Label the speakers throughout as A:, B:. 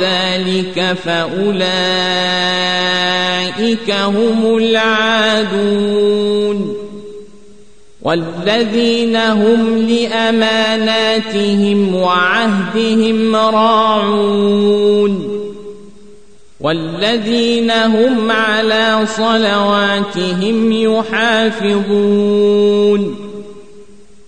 A: ذلك فأولئك هم العادون والذين هم لأماناتهم وعهدهم راعون والذين هم على صلواتهم يحافظون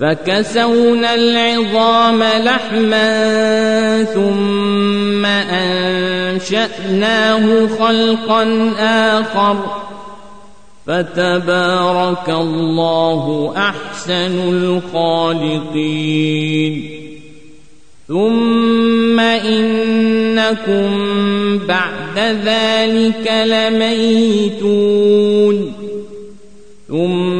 A: فكسونا العظام لحما ثم أنشأناه خلقا آخر. فتبارك الله أحسن الخالقين. ثم إنكم بعد ذلك لميتون. ثم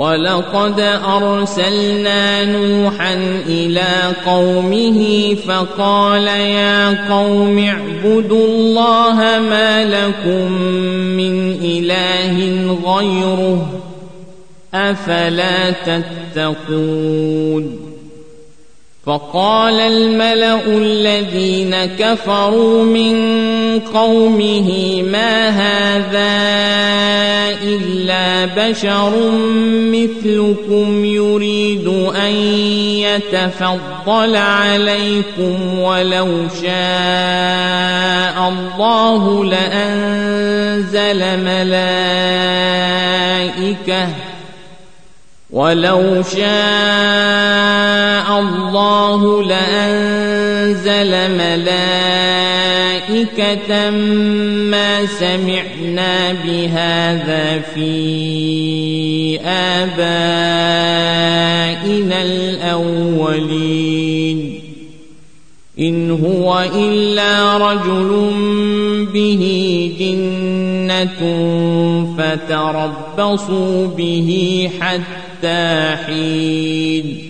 A: ولقد أرسلنا نوحا إلى قومه فقال يا قوم اعبدوا الله ما لكم من إله غيره أفلا تتقون فقال الملأ الذين كفروا من قومه ما هذا إلا بشر مثلكم يريد أن يتفضل عليكم ولو شاء الله لأنزل ملائكة ولو شاء الله لأنزل ملائكة ما سمعنا بهذا في آبائنا الأولين. إن هو إلا رجل به جنة فتربصوا به حتى حين.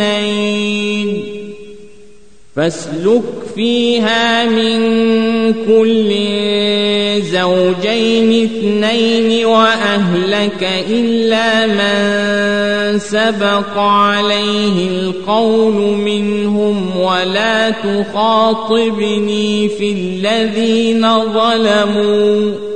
A: اثنين. فاسلك فيها من كل زوجين اثنين وأهلك إلا من سبق عليه القول منهم ولا تخاطبني في الذين ظلموا.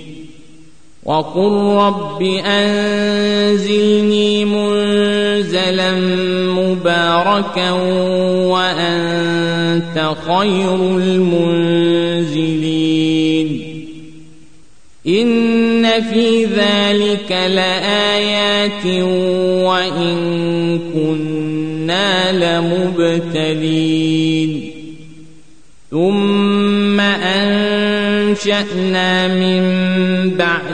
A: وقل رب أنزلني منزلا مباركا وأنت خير المنزلين. إن في ذلك لآيات وإن كنا لمبتلين. ثم أنشأنا من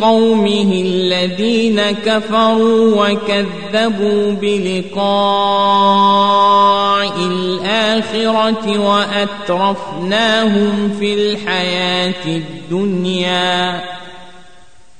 A: قومه الذين كفروا وكذبوا بلقاء الآخرة وأترفناهم في الحياة الدنيا.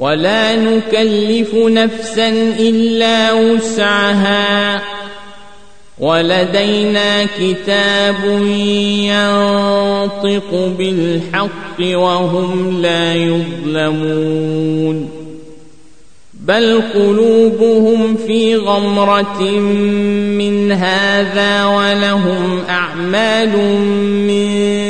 A: ولا نكلف نفسا إلا وسعها. ولدينا كتاب ينطق بالحق وهم لا يظلمون. بل قلوبهم في غمرة من هذا ولهم أعمال من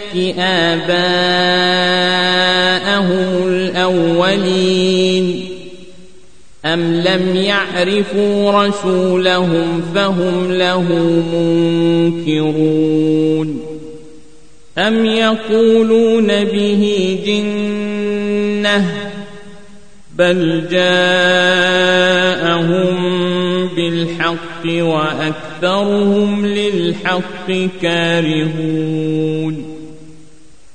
A: آباءهم الأولين. أم لم يعرفوا رسولهم فهم له منكرون. أم يقولون به جنة بل جاءهم بالحق وأكثرهم للحق كارهون.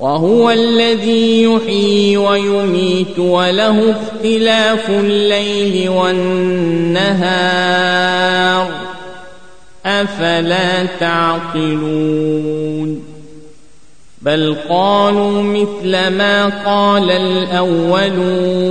A: وهو الذي يحيي ويميت وله اختلاف الليل والنهار. أفلا تعقلون؟ بل قالوا مثل ما قال الأولون.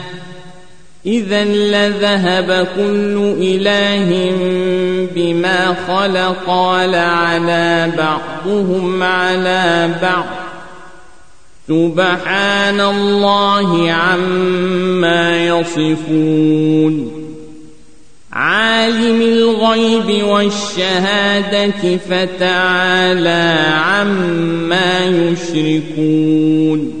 A: إذا لذهب كل إله بما خلق ولعلى بعضهم على بعض. سبحان الله عما يصفون. عالم الغيب والشهادة فتعالى عما يشركون.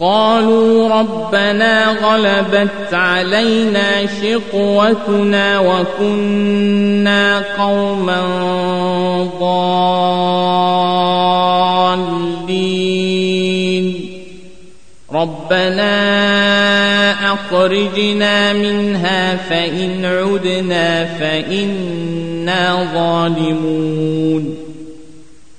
A: قالوا ربنا غلبت علينا شقوتنا وكنا قوما ضالين. ربنا أخرجنا منها فإن عدنا فإنا ظالمون.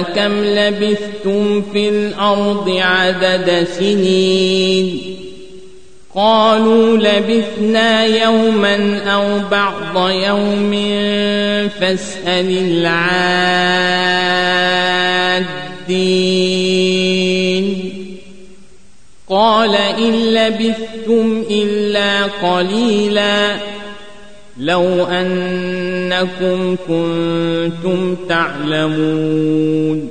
A: كم لبثتم في الأرض عدد سنين؟ قالوا لبثنا يوما أو بعض يوم فاسأل العادين. قال لبثتم لبثتم إلا قليلا. لو أنكم كنتم تعلمون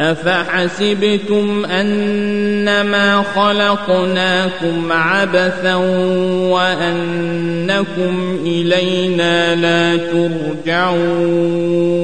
A: أفحسبتم أنما خلقناكم عبثا وأنكم إلينا لا ترجعون